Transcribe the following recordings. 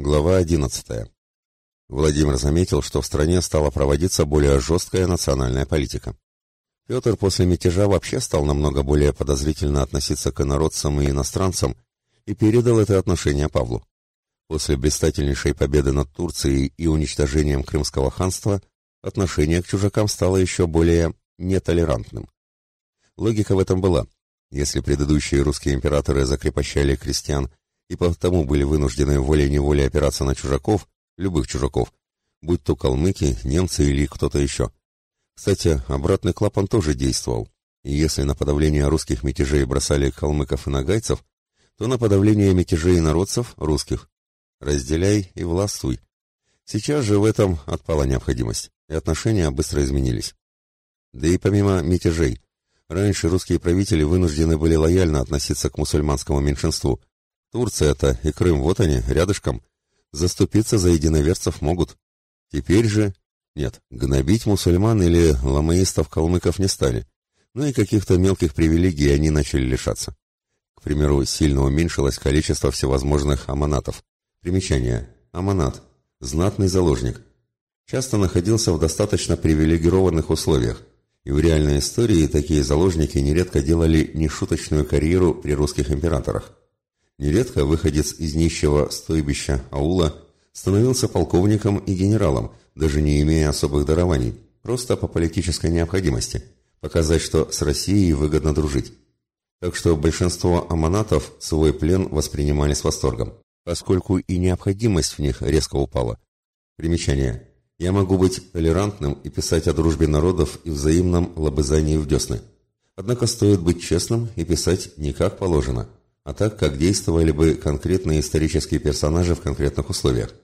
Глава 11. Владимир заметил, что в стране стала проводиться более жесткая национальная политика. Петр после мятежа вообще стал намного более подозрительно относиться к инородцам и иностранцам и передал это отношение Павлу. После блистательнейшей победы над Турцией и уничтожением Крымского ханства отношение к чужакам стало еще более нетолерантным. Логика в этом была. Если предыдущие русские императоры закрепощали крестьян и потому были вынуждены волей-неволей опираться на чужаков, любых чужаков, будь то калмыки, немцы или кто-то еще. Кстати, обратный клапан тоже действовал, и если на подавление русских мятежей бросали калмыков и нагайцев, то на подавление мятежей народцев русских. Разделяй и властвуй. Сейчас же в этом отпала необходимость, и отношения быстро изменились. Да и помимо мятежей, раньше русские правители вынуждены были лояльно относиться к мусульманскому меньшинству, Турция-то и Крым, вот они, рядышком. Заступиться за единоверцев могут. Теперь же... Нет, гнобить мусульман или ламаистов-калмыков не стали. Ну и каких-то мелких привилегий они начали лишаться. К примеру, сильно уменьшилось количество всевозможных аманатов. Примечание. Аманат. Знатный заложник. Часто находился в достаточно привилегированных условиях. И в реальной истории такие заложники нередко делали нешуточную карьеру при русских императорах. Нередко выходец из нищего стойбища аула становился полковником и генералом, даже не имея особых дарований, просто по политической необходимости, показать, что с Россией выгодно дружить. Так что большинство аманатов свой плен воспринимали с восторгом, поскольку и необходимость в них резко упала. Примечание. Я могу быть толерантным и писать о дружбе народов и взаимном лобызании в десны. Однако стоит быть честным и писать не как положено – а так, как действовали бы конкретные исторические персонажи в конкретных условиях.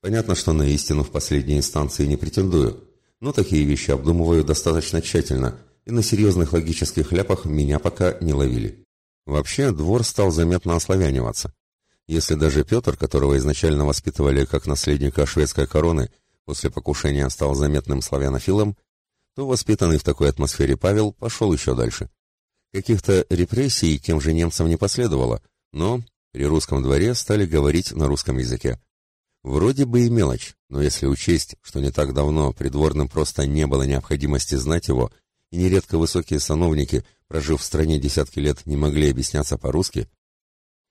Понятно, что на истину в последней инстанции не претендую, но такие вещи обдумываю достаточно тщательно, и на серьезных логических ляпах меня пока не ловили. Вообще, двор стал заметно ославяниваться. Если даже Петр, которого изначально воспитывали как наследника шведской короны, после покушения стал заметным славянофилом, то воспитанный в такой атмосфере Павел пошел еще дальше. Каких-то репрессий тем же немцам не последовало, но при русском дворе стали говорить на русском языке. Вроде бы и мелочь, но если учесть, что не так давно придворным просто не было необходимости знать его, и нередко высокие сановники, прожив в стране десятки лет, не могли объясняться по-русски,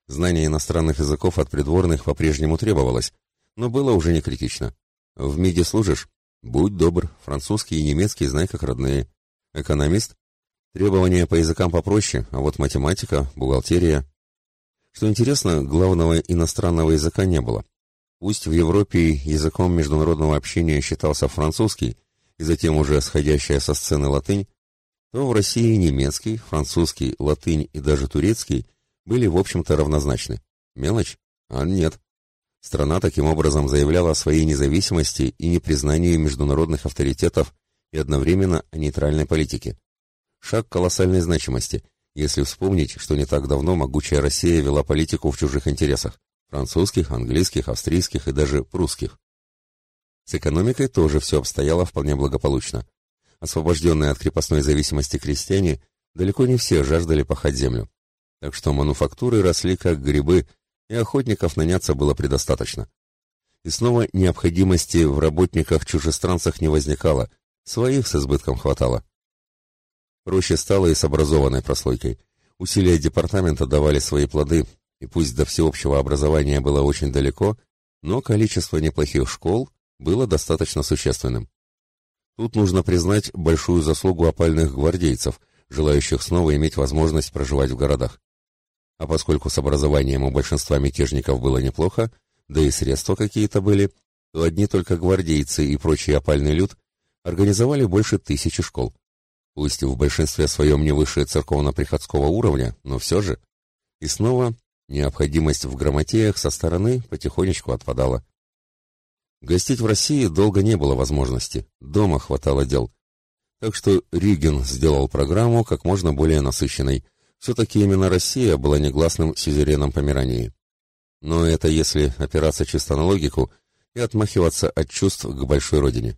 знание иностранных языков от придворных по-прежнему требовалось, но было уже не критично. В МИДе служишь? Будь добр, французский и немецкий знай как родные. Экономист? Требования по языкам попроще, а вот математика, бухгалтерия. Что интересно, главного иностранного языка не было. Пусть в Европе языком международного общения считался французский, и затем уже сходящая со сцены латынь, то в России немецкий, французский, латынь и даже турецкий были в общем-то равнозначны. Мелочь? А нет. Страна таким образом заявляла о своей независимости и непризнании международных авторитетов и одновременно о нейтральной политике. Шаг колоссальной значимости, если вспомнить, что не так давно могучая Россия вела политику в чужих интересах – французских, английских, австрийских и даже прусских. С экономикой тоже все обстояло вполне благополучно. Освобожденные от крепостной зависимости крестьяне далеко не все жаждали пахать землю. Так что мануфактуры росли как грибы, и охотников наняться было предостаточно. И снова необходимости в работниках-чужестранцах не возникало, своих с избытком хватало. Проще стало и с образованной прослойкой. Усилия департамента давали свои плоды, и пусть до всеобщего образования было очень далеко, но количество неплохих школ было достаточно существенным. Тут нужно признать большую заслугу опальных гвардейцев, желающих снова иметь возможность проживать в городах. А поскольку с образованием у большинства мятежников было неплохо, да и средства какие-то были, то одни только гвардейцы и прочий опальный люд организовали больше тысячи школ пусть в большинстве своем не выше церковно-приходского уровня, но все же. И снова необходимость в грамотеях со стороны потихонечку отпадала. Гостить в России долго не было возможности, дома хватало дел. Так что Риген сделал программу как можно более насыщенной. Все-таки именно Россия была негласным сюзереном Померании. Но это если опираться чисто на логику и отмахиваться от чувств к большой родине.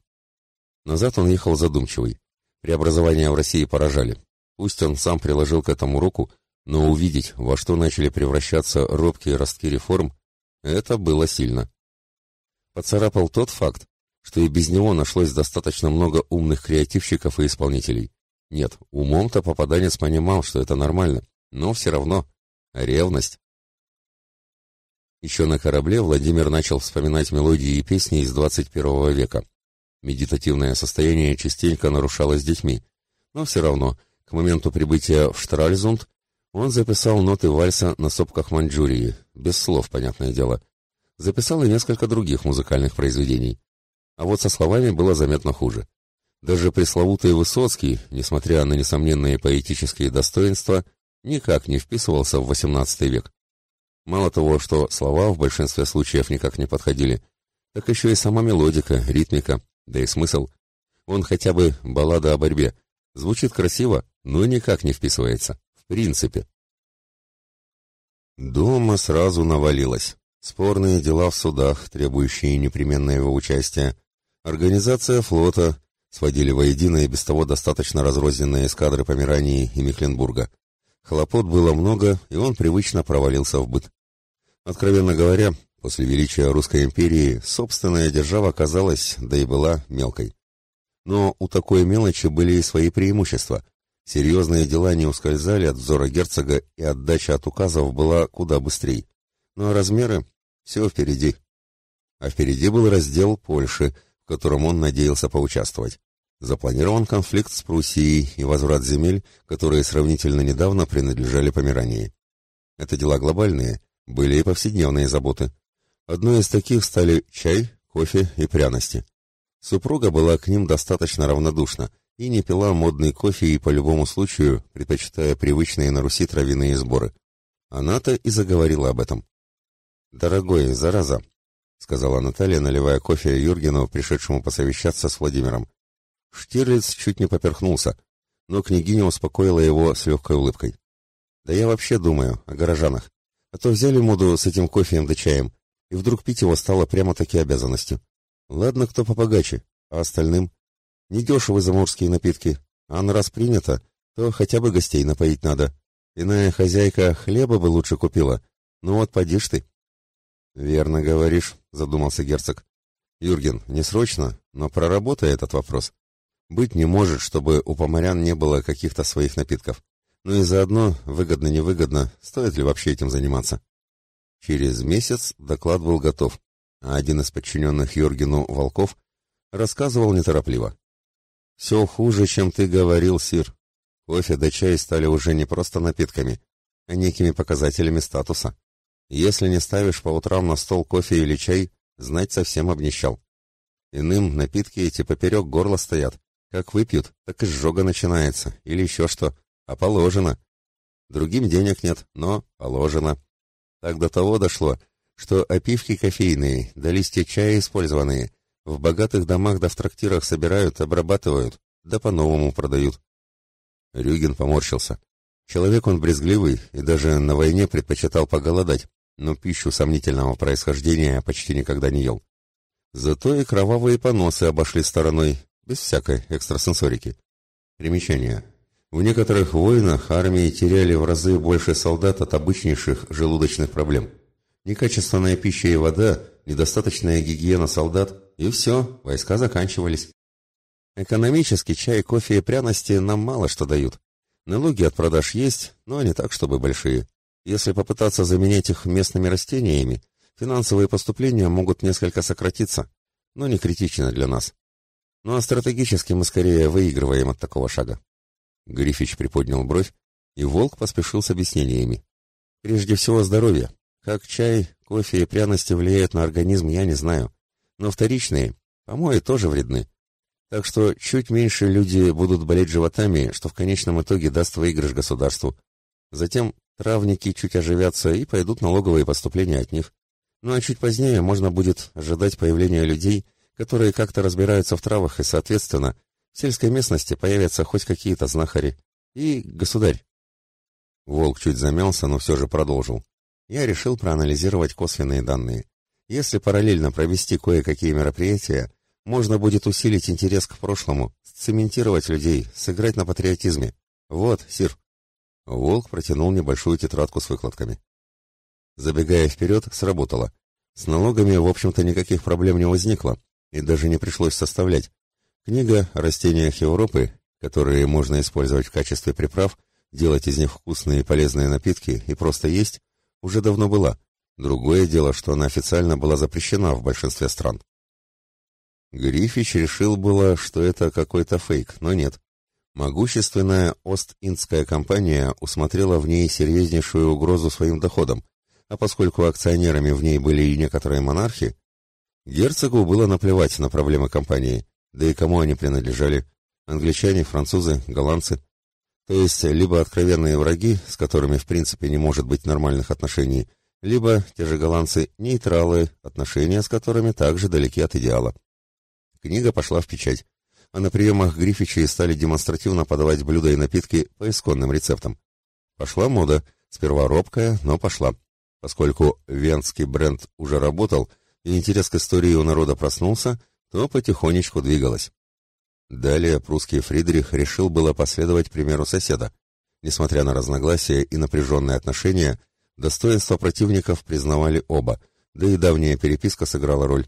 Назад он ехал задумчивый. Преобразования в России поражали. Пусть он сам приложил к этому руку, но увидеть, во что начали превращаться робкие ростки реформ, это было сильно. поцарапал тот факт, что и без него нашлось достаточно много умных креативщиков и исполнителей. Нет, умом-то попаданец понимал, что это нормально, но все равно ревность. Еще на корабле Владимир начал вспоминать мелодии и песни из 21 века. Медитативное состояние частенько нарушалось детьми, но все равно, к моменту прибытия в Штральзунд, он записал ноты вальса на сопках Маньчжурии, без слов, понятное дело. Записал и несколько других музыкальных произведений. А вот со словами было заметно хуже. Даже пресловутый Высоцкий, несмотря на несомненные поэтические достоинства, никак не вписывался в XVIII век. Мало того, что слова в большинстве случаев никак не подходили, так еще и сама мелодика, ритмика, да и смысл. Он хотя бы баллада о борьбе. Звучит красиво, но никак не вписывается. В принципе. Дома сразу навалилось. Спорные дела в судах, требующие непременного его участия, организация флота, сводили воедино и без того достаточно разрозненные эскадры Померании и Мекленбурга. Хлопот было много, и он привычно провалился в быт. Откровенно говоря, после величия Русской империи собственная держава казалась, да и была, мелкой. Но у такой мелочи были и свои преимущества. Серьезные дела не ускользали от взора герцога, и отдача от указов была куда быстрее. Но размеры — все впереди. А впереди был раздел Польши — котором он надеялся поучаствовать. Запланирован конфликт с Пруссией и возврат земель, которые сравнительно недавно принадлежали Померании. Это дела глобальные, были и повседневные заботы. Одной из таких стали чай, кофе и пряности. Супруга была к ним достаточно равнодушна и не пила модный кофе и по любому случаю, предпочитая привычные на Руси травяные сборы. Она-то и заговорила об этом. «Дорогой, зараза, — сказала Наталья, наливая кофе Юргену, пришедшему посовещаться с Владимиром. Штирлиц чуть не поперхнулся, но княгиня успокоила его с легкой улыбкой. «Да я вообще думаю о горожанах. А то взяли моду с этим кофеем да чаем, и вдруг пить его стало прямо-таки обязанностью. Ладно, кто попогаче, а остальным? Недешевы заморские напитки, а на раз принято, то хотя бы гостей напоить надо. Иная хозяйка хлеба бы лучше купила. Ну вот поди ты». «Верно говоришь», — задумался герцог. «Юрген, не срочно, но проработай этот вопрос. Быть не может, чтобы у поморян не было каких-то своих напитков. Ну и заодно, выгодно-невыгодно, стоит ли вообще этим заниматься?» Через месяц доклад был готов, а один из подчиненных Юргену Волков рассказывал неторопливо. «Все хуже, чем ты говорил, Сир. Кофе да чай стали уже не просто напитками, а некими показателями статуса. Если не ставишь по утрам на стол кофе или чай, знать совсем обнищал. Иным напитки эти поперек горла стоят. Как выпьют, так и сжога начинается, или еще что, а положено. Другим денег нет, но положено. Так до того дошло, что опивки кофейные, да листья чая использованные, в богатых домах да в трактирах собирают, обрабатывают, да по-новому продают. Рюгин поморщился. Человек он брезгливый и даже на войне предпочитал поголодать, но пищу сомнительного происхождения почти никогда не ел. Зато и кровавые поносы обошли стороной, без всякой экстрасенсорики. Примечание. В некоторых войнах армии теряли в разы больше солдат от обычнейших желудочных проблем. Некачественная пища и вода, недостаточная гигиена солдат, и все, войска заканчивались. Экономически чай, кофе и пряности нам мало что дают. Налоги от продаж есть, но не так, чтобы большие. Если попытаться заменять их местными растениями, финансовые поступления могут несколько сократиться, но не критично для нас. Ну а стратегически мы скорее выигрываем от такого шага. Грифич приподнял бровь, и волк поспешил с объяснениями. Прежде всего здоровье. Как чай, кофе и пряности влияют на организм, я не знаю. Но вторичные, помои тоже вредны. Так что чуть меньше люди будут болеть животами, что в конечном итоге даст выигрыш государству. Затем Травники чуть оживятся и пойдут налоговые поступления от них. Ну а чуть позднее можно будет ожидать появления людей, которые как-то разбираются в травах, и, соответственно, в сельской местности появятся хоть какие-то знахари. И государь. Волк чуть замялся, но все же продолжил. Я решил проанализировать косвенные данные. Если параллельно провести кое-какие мероприятия, можно будет усилить интерес к прошлому, сцементировать людей, сыграть на патриотизме. Вот, Сир. Волк протянул небольшую тетрадку с выкладками. Забегая вперед, сработало. С налогами, в общем-то, никаких проблем не возникло, и даже не пришлось составлять. Книга о растениях Европы, которые можно использовать в качестве приправ, делать из них вкусные и полезные напитки и просто есть, уже давно была. Другое дело, что она официально была запрещена в большинстве стран. Грифич решил было, что это какой-то фейк, но нет. Могущественная Ост-Индская компания усмотрела в ней серьезнейшую угрозу своим доходам, а поскольку акционерами в ней были и некоторые монархи, герцогу было наплевать на проблемы компании, да и кому они принадлежали – англичане, французы, голландцы. То есть либо откровенные враги, с которыми в принципе не может быть нормальных отношений, либо те же голландцы – нейтралы, отношения с которыми также далеки от идеала. Книга пошла в печать, а на приемах Грифичи стали демонстративно подавать блюда и напитки по исконным рецептам. Пошла мода, сперва робкая, но пошла. Поскольку венский бренд уже работал и интерес к истории у народа проснулся, то потихонечку двигалась. Далее прусский Фридрих решил было последовать примеру соседа. Несмотря на разногласия и напряженные отношения, достоинства противников признавали оба, да и давняя переписка сыграла роль.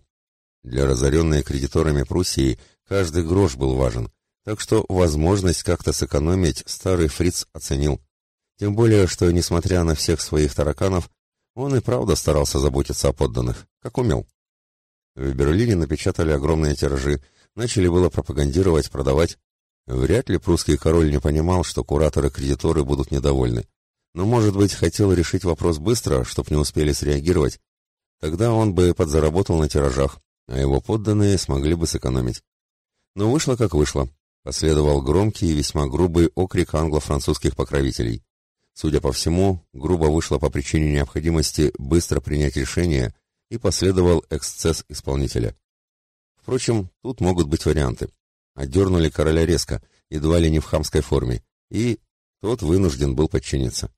Для разоренной кредиторами Пруссии каждый грош был важен, так что возможность как-то сэкономить старый фриц оценил. Тем более, что, несмотря на всех своих тараканов, он и правда старался заботиться о подданных, как умел. В Берлине напечатали огромные тиражи, начали было пропагандировать, продавать. Вряд ли прусский король не понимал, что кураторы-кредиторы будут недовольны. Но, может быть, хотел решить вопрос быстро, чтоб не успели среагировать. Тогда он бы подзаработал на тиражах, а его подданные смогли бы сэкономить. Но вышло как вышло. Последовал громкий и весьма грубый окрик англо-французских покровителей. Судя по всему, грубо вышло по причине необходимости быстро принять решение и последовал эксцесс исполнителя. Впрочем, тут могут быть варианты. Отдернули короля резко, едва ли не в хамской форме, и тот вынужден был подчиниться.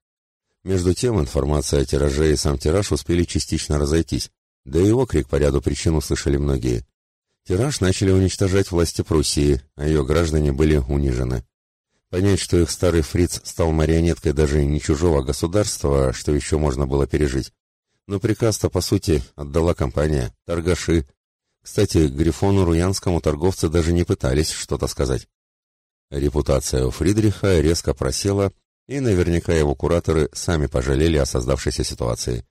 Между тем информация о тираже и сам тираж успели частично разойтись, да и его крик по ряду причин услышали многие. Тираж начали уничтожать власти Пруссии, а ее граждане были унижены. Понять, что их старый фриц стал марионеткой даже не чужого государства, что еще можно было пережить. Но приказ-то, по сути, отдала компания, торгаши. Кстати, Грифону Руянскому торговцы даже не пытались что-то сказать. Репутация у Фридриха резко просела, и наверняка его кураторы сами пожалели о создавшейся ситуации.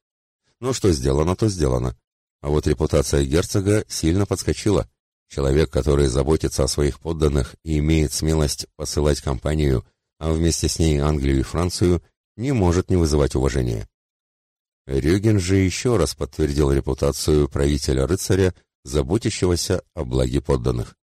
Но что сделано, то сделано. А вот репутация герцога сильно подскочила. Человек, который заботится о своих подданных и имеет смелость посылать компанию, а вместе с ней Англию и Францию, не может не вызывать уважения. Рюген же еще раз подтвердил репутацию правителя-рыцаря, заботящегося о благе подданных.